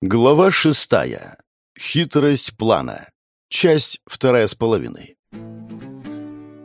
Глава шестая. Хитрость плана. Часть вторая с половиной.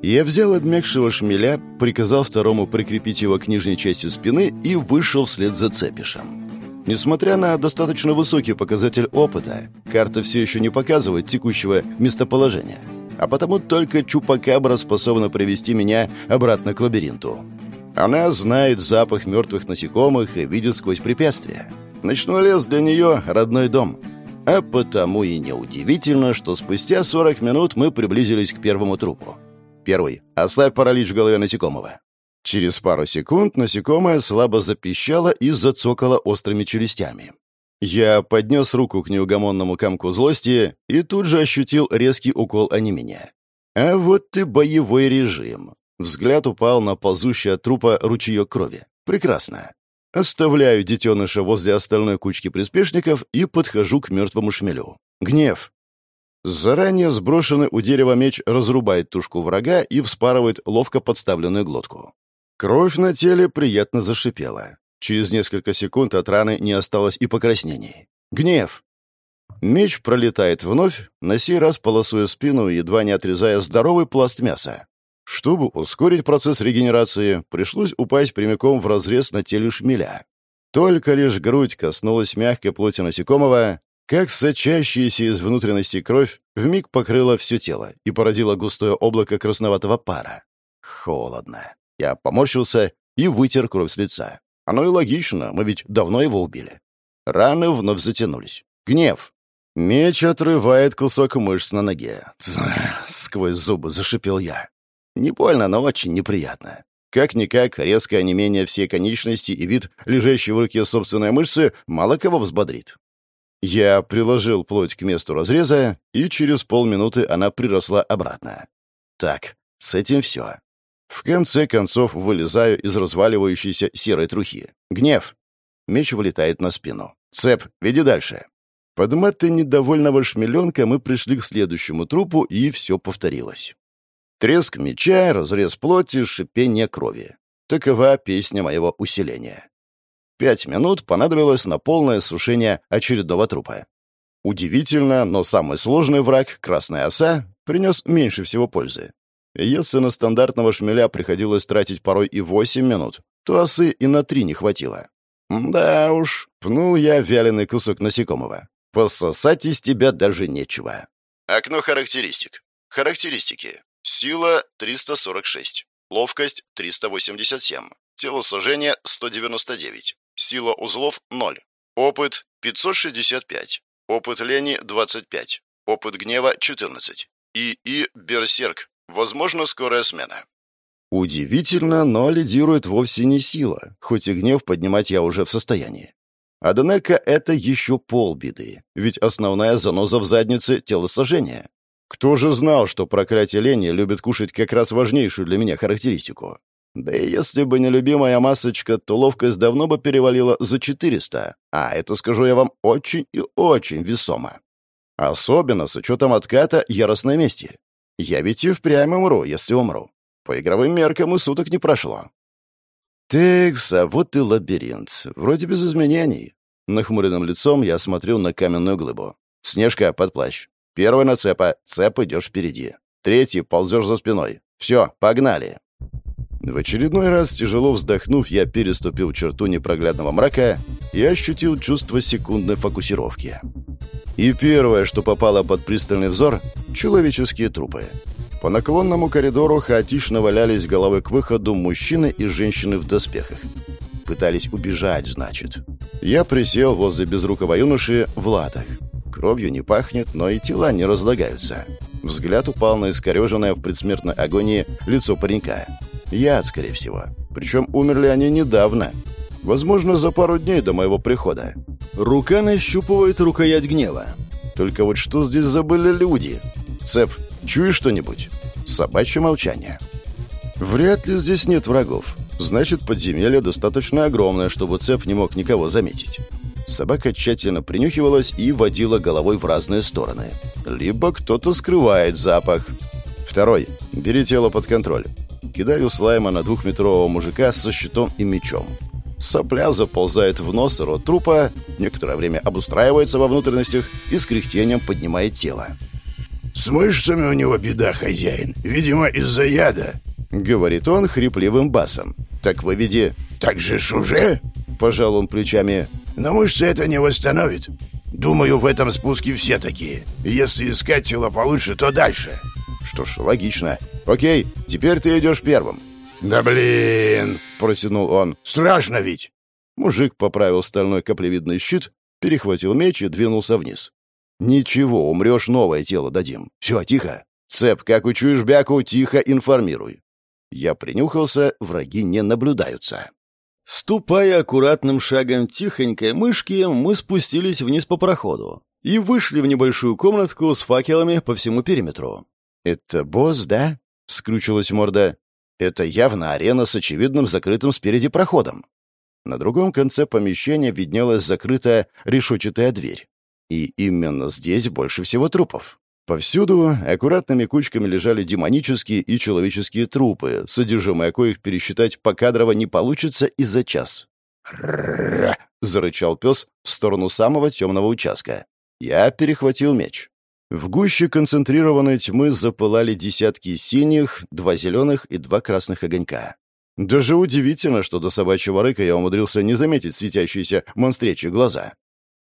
Я взял обмякшего шмеля, приказал второму прикрепить его к нижней части спины и вышел вслед за цепишем. Несмотря на достаточно высокий показатель опыта, карта все еще не показывает текущего местоположения, а потому только Чупакабра способна привести меня обратно к лабиринту. Она знает запах мертвых насекомых и видит сквозь препятствия. Ночной лес для нее — родной дом. А потому и неудивительно, что спустя 40 минут мы приблизились к первому трупу. Первый. Ослабь паралич в голове насекомого. Через пару секунд насекомое слабо запищало и зацокало острыми челюстями. Я поднес руку к неугомонному комку злости и тут же ощутил резкий укол онемения. А вот ты боевой режим. Взгляд упал на ползущий трупа ручеек крови. Прекрасно. Оставляю детеныша возле остальной кучки приспешников и подхожу к мертвому шмелю. Гнев. Заранее сброшенный у дерева меч разрубает тушку врага и вспарывает ловко подставленную глотку. Кровь на теле приятно зашипела. Через несколько секунд от раны не осталось и покраснений. Гнев. Меч пролетает вновь, на сей раз полосуя спину, едва не отрезая здоровый пласт мяса. Чтобы ускорить процесс регенерации, пришлось упасть прямиком в разрез на теле шмеля. Только лишь грудь коснулась мягкой плоти насекомого, как сочащаяся из внутренности кровь вмиг покрыла все тело и породила густое облако красноватого пара. Холодно. Я поморщился и вытер кровь с лица. Оно и логично, мы ведь давно его убили. Раны вновь затянулись. Гнев. Меч отрывает кусок мышц на ноге. Тс, сквозь зубы зашипел я. Не больно, но очень неприятно. Как-никак, резкое онемение всей конечности и вид, лежащей в руке собственной мышцы, мало кого взбодрит. Я приложил плоть к месту разреза, и через полминуты она приросла обратно. Так, с этим все. В конце концов вылезаю из разваливающейся серой трухи. Гнев. Меч вылетает на спину. Цеп, веди дальше. Под маты недовольного шмеленка мы пришли к следующему трупу, и все повторилось. Треск меча, разрез плоти, шипение крови. Такова песня моего усиления. Пять минут понадобилось на полное сушение очередного трупа. Удивительно, но самый сложный враг, красная оса, принес меньше всего пользы. Если на стандартного шмеля приходилось тратить порой и восемь минут, то осы и на три не хватило. Да уж, пнул я вяленый кусок насекомого. Пососать из тебя даже нечего. Окно характеристик. Характеристики. Сила 346. Ловкость 387. Телосложение 199. Сила узлов 0. Опыт 565. Опыт лени 25. Опыт гнева 14. ИИ Берсерк. Возможно, скорая смена. Удивительно, но лидирует вовсе не сила, хоть и гнев поднимать я уже в состоянии. Однако это еще полбеды, ведь основная заноза в заднице — телосложение. Кто же знал, что проклятие лени любит кушать как раз важнейшую для меня характеристику? Да и если бы не любимая масочка, то ловкость давно бы перевалила за 400, а это, скажу я вам, очень и очень весомо. Особенно с учетом отката яростной мести. Я ведь и впрямь умру, если умру. По игровым меркам и суток не прошло. Текс, а вот и лабиринт. Вроде без изменений. Нахмуренным лицом я смотрел на каменную глыбу. Снежка под плащ. Первый на цепа. Цеп идешь впереди. Третий ползешь за спиной. Все, погнали. В очередной раз, тяжело вздохнув, я переступил черту непроглядного мрака и ощутил чувство секундной фокусировки. И первое, что попало под пристальный взор — человеческие трупы. По наклонному коридору хаотично валялись головы к выходу мужчины и женщины в доспехах. Пытались убежать, значит. Я присел возле безрукого юноши в латах. Кровью не пахнет, но и тела не разлагаются. Взгляд упал на искореженное в предсмертной агонии лицо паренька. Яд, скорее всего. Причем умерли они недавно. Возможно, за пару дней до моего прихода. Рука нащупывает рукоять гнева. Только вот что здесь забыли люди? Цеп, чуешь что-нибудь? Собачье молчание. Вряд ли здесь нет врагов. Значит, подземелье достаточно огромное, чтобы цеп не мог никого заметить. Собака тщательно принюхивалась и водила головой в разные стороны. Либо кто-то скрывает запах. Второй. Бери тело под контроль. Кидаю слайма на двухметрового мужика со щитом и мечом. Сопля заползает в нос рот трупа, некоторое время обустраивается во внутренностях и с кряхтением поднимает тело. «С мышцами у него беда, хозяин. Видимо, из-за яда», — говорит он хрипливым басом. «Так выведи». «Так же ж уже?» — пожал он плечами. «Но мышцы это не восстановит. Думаю, в этом спуске все такие. Если искать тело получше, то дальше». «Что ж, логично. Окей, теперь ты идешь первым». «Да блин!» — протянул он. «Страшно ведь!» Мужик поправил стальной каплевидный щит, перехватил меч и двинулся вниз. «Ничего, умрешь, новое тело дадим. Все, тихо. Цеп, как учуешь бяку, тихо информируй». Я принюхался, враги не наблюдаются. Ступая аккуратным шагом тихонькой мышки, мы спустились вниз по проходу и вышли в небольшую комнатку с факелами по всему периметру. «Это босс, да?» — скрючилась морда. «Это явно арена с очевидным закрытым спереди проходом». На другом конце помещения виднелась закрытая решетчатая дверь. И именно здесь больше всего трупов. Повсюду аккуратными кучками лежали демонические и человеческие трупы, содержимое коих пересчитать покадрово не получится и за час. «Р-р-р!» зарычал пес в сторону самого темного участка. Я перехватил меч. В гуще концентрированной тьмы запылали десятки синих, два зеленых и два красных огонька. Даже удивительно, что до собачьего рыка я умудрился не заметить светящиеся монстречьи глаза.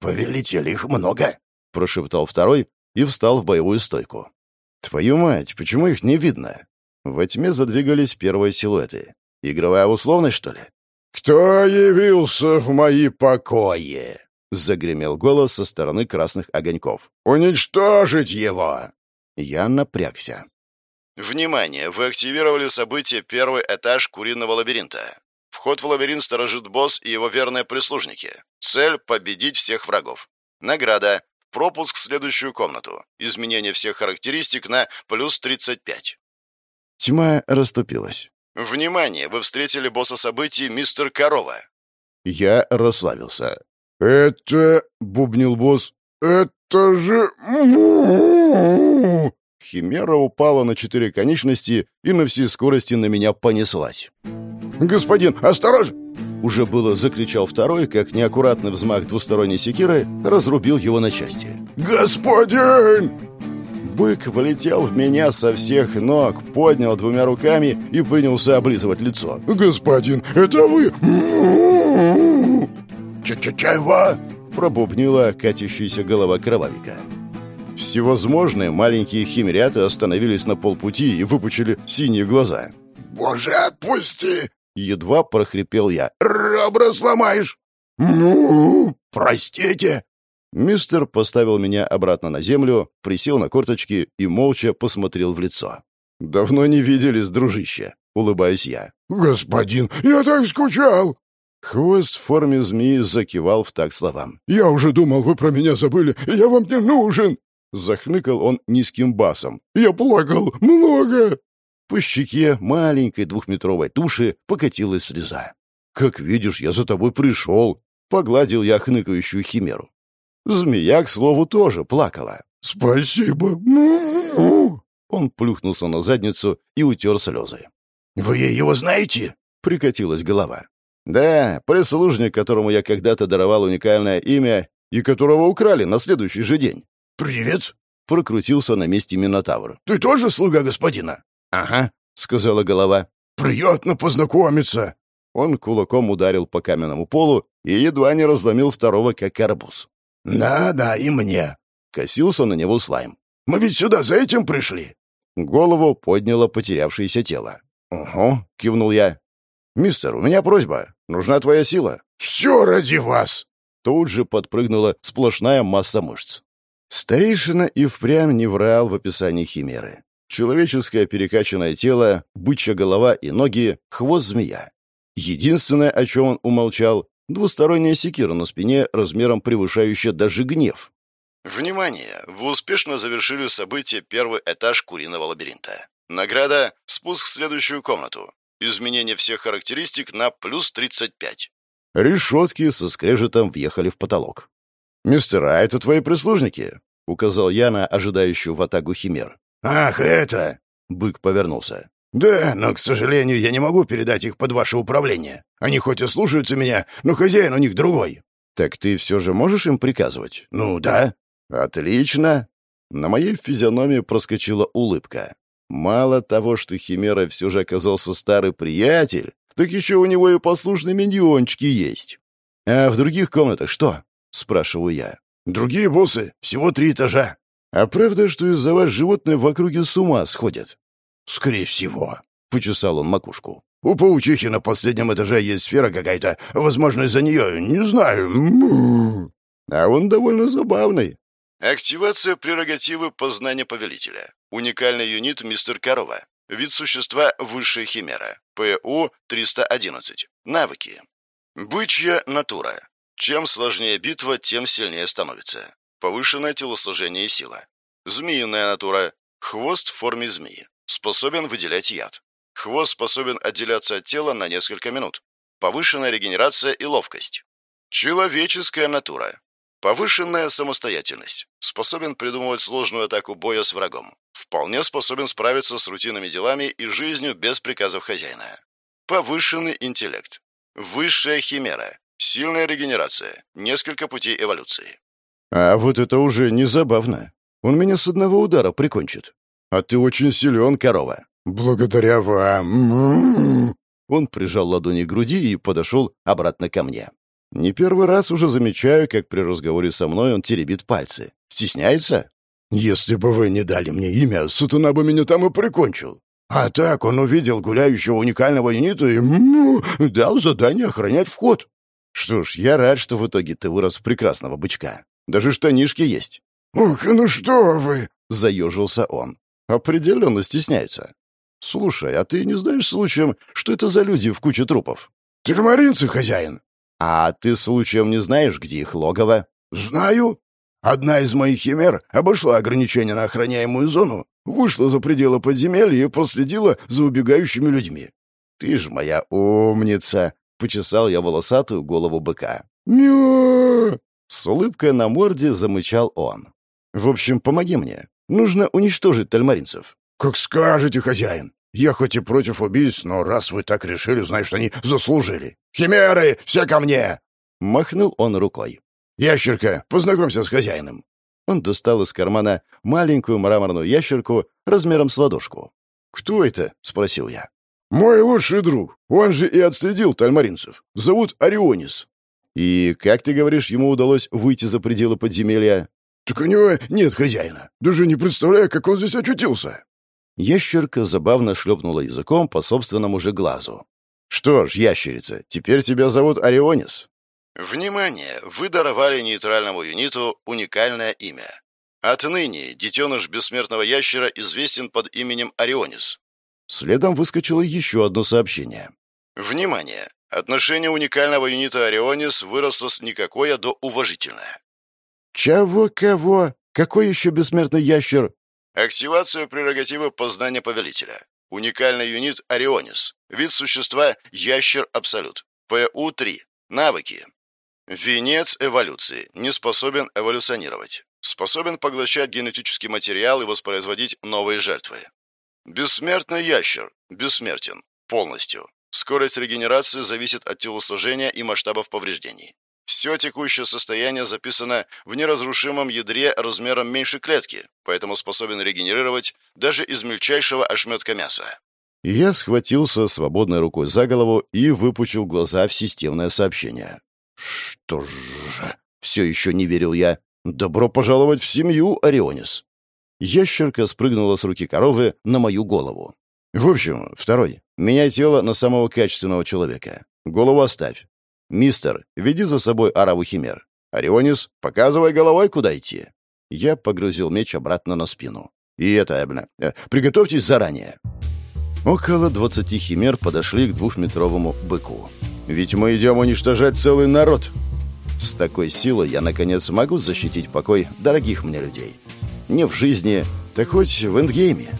«Повелитель, их много!» — прошептал второй, и встал в боевую стойку. «Твою мать, почему их не видно?» Во тьме задвигались первые силуэты. «Игровая условность, что ли?» «Кто явился в мои покои?» — загремел голос со стороны красных огоньков. «Уничтожить его!» Я напрягся. «Внимание! Вы активировали событие «Первый этаж куриного лабиринта». Вход в лабиринт сторожит босс и его верные прислужники. Цель — победить всех врагов. Награда Пропуск в следующую комнату. Изменение всех характеристик на плюс 35. Тьма расступилась. «Внимание! Вы встретили босса событий мистер Корова!» Я расслабился. «Это...» — бубнил босс. «Это же...» Химера упала на четыре конечности и на всей скорости на меня понеслась. «Господин, осторожно!» Уже было закричал второй, как неаккуратный взмах двусторонней секиры разрубил его на части. «Господин!» Бык влетел в меня со всех ног, поднял двумя руками и принялся облизывать лицо. «Господин, это вы?» «Ч-ч-чего?» — пробубнила катящаяся голова кровавика. Всевозможные маленькие химеряты остановились на полпути и выпучили синие глаза. «Боже, отпусти!» Едва прохрипел я. «Ребра сломаешь!» «Ну, простите!» Мистер поставил меня обратно на землю, присел на корточки и молча посмотрел в лицо. «Давно не виделись, дружище», — улыбаюсь я. «Господин, я так скучал!» Хвост в форме змеи закивал в так словам. «Я уже думал, вы про меня забыли, я вам не нужен!» Захныкал он низким басом. «Я плакал много!» По щеке маленькой двухметровой туши покатилась слеза. «Как видишь, я за тобой пришел», — погладил я хныкающую химеру. Змея, к слову, тоже плакала. «Спасибо!» Он плюхнулся на задницу и утер слезы. «Вы его знаете?» — прикатилась голова. «Да, прислужник, которому я когда-то даровал уникальное имя и которого украли на следующий же день». «Привет!» — прокрутился на месте Минотавр. «Ты тоже слуга господина?» «Ага», — сказала голова. «Приятно познакомиться!» Он кулаком ударил по каменному полу и едва не разломил второго, как арбуз. «Да-да, и мне!» — косился на него слайм. «Мы ведь сюда за этим пришли!» Голову подняло потерявшееся тело. «Угу», — кивнул я. «Мистер, у меня просьба. Нужна твоя сила». «Все ради вас!» Тут же подпрыгнула сплошная масса мышц. Старейшина и впрямь не врал в описании химеры. Человеческое перекачанное тело, бычья голова и ноги, хвост змея. Единственное, о чем он умолчал, двусторонняя секира на спине, размером превышающая даже гнев. Внимание! Вы успешно завершили событие первый этаж куриного лабиринта. Награда — спуск в следующую комнату. Изменение всех характеристик на плюс 35. Решетки со скрежетом въехали в потолок. «Мистер, а это твои прислужники?» — указал я на ожидающую в атаку химер. «Ах, это!» — бык повернулся. «Да, но, к сожалению, я не могу передать их под ваше управление. Они хоть и слушаются меня, но хозяин у них другой». «Так ты все же можешь им приказывать?» «Ну, да». «Отлично». На моей физиономии проскочила улыбка. Мало того, что Химера все же оказался старый приятель, так еще у него и послушные миньончики есть. «А в других комнатах что?» — спрашиваю я. «Другие боссы, всего три этажа». «А правда, что из-за вас животные в округе с ума сходят?» «Скорее всего», — почесал он макушку. «У паучихи на последнем этаже есть сфера какая-то. Возможно, из-за нее. Не знаю». «А он довольно забавный». Активация прерогативы познания повелителя. Уникальный юнит мистер Корова. Вид существа высшая химера. ПУ-311. Навыки. Бычья натура. Чем сложнее битва, тем сильнее становится. Повышенное телосложение и сила. Змеиная натура. Хвост в форме змеи. Способен выделять яд. Хвост способен отделяться от тела на несколько минут. Повышенная регенерация и ловкость. Человеческая натура. Повышенная самостоятельность. Способен придумывать сложную атаку боя с врагом. Вполне способен справиться с рутинными делами и жизнью без приказов хозяина. Повышенный интеллект. Высшая химера. Сильная регенерация. Несколько путей эволюции. А вот это уже не забавно. Он меня с одного удара прикончит. А ты очень силен, корова. Благодаря вам. Он прижал ладони к груди и подошел обратно ко мне. Не первый раз уже замечаю, как при разговоре со мной он теребит пальцы. Стесняется? «Если бы вы не дали мне имя, Сатуна бы меня там и прикончил. А так он увидел гуляющего уникального юнита и м дал задание охранять вход». «Что ж, я рад, что в итоге ты вырос в прекрасного бычка. Даже штанишки есть». «Ох, ну что вы!» — заежился он. «Определенно стесняется. Слушай, а ты не знаешь случаем, что это за люди в куче трупов?» «Тельмаринцы, хозяин». «А ты случаем не знаешь, где их логово?» «Знаю. Одна из моих химер обошла ограничения на охраняемую зону, вышла за пределы подземелья и проследила за убегающими людьми. «Ты ж моя умница!» — почесал я волосатую голову быка. «Мя!» С улыбкой на морде замычал он. «В общем, помоги мне. Нужно уничтожить тальмаринцев». «Как скажете, хозяин. Я хоть и против убийств, но раз вы так решили, значит, они заслужили. Химеры, все ко мне!» Махнул он рукой. «Ящерка, познакомься с хозяином». Он достал из кармана маленькую мраморную ящерку размером с ладошку. «Кто это?» — спросил я. «Мой лучший друг. Он же и отследил тальмаринцев. Зовут Орионис». «И как ты говоришь, ему удалось выйти за пределы подземелья?» «Так у него нет хозяина. Даже не представляю, как он здесь очутился». Ящерка забавно шлепнула языком по собственному же глазу. «Что ж, ящерица, теперь тебя зовут Орионис. Внимание! Вы даровали нейтральному юниту уникальное имя. Отныне детеныш бессмертного ящера известен под именем Орионис. Следом выскочило еще одно сообщение. Внимание! Отношение уникального юнита Орионис выросло с никакое до уважительное. Чего-кого? Какой еще бессмертный ящер? Активация прерогативы познания повелителя. Уникальный юнит Орионис. Вид существа – ящер Абсолют. ПУ-3. Навыки. Венец эволюции. Не способен эволюционировать. Способен поглощать генетический материал и воспроизводить новые жертвы. Бессмертный ящер. Бессмертен. Полностью. Скорость регенерации зависит от телосложения и масштабов повреждений. Все текущее состояние записано в неразрушимом ядре размером меньше клетки, поэтому способен регенерировать даже из мельчайшего ошметка мяса. Я схватился свободной рукой за голову и выпучил глаза в системное сообщение. «Что же...» — все еще не верил я. «Добро пожаловать в семью, Орионис!» Ящерка спрыгнула с руки коровы на мою голову. «В общем, второй. Меняй тело на самого качественного человека. Голову оставь. Мистер, веди за собой араву химер. Орионис, показывай головой, куда идти». Я погрузил меч обратно на спину. «И это, э, приготовьтесь заранее». Около двадцати химер подошли к двухметровому быку. Ведь мы идем уничтожать целый народ. С такой силой я, наконец, могу защитить покой дорогих мне людей. Не в жизни, так хоть в эндгейме.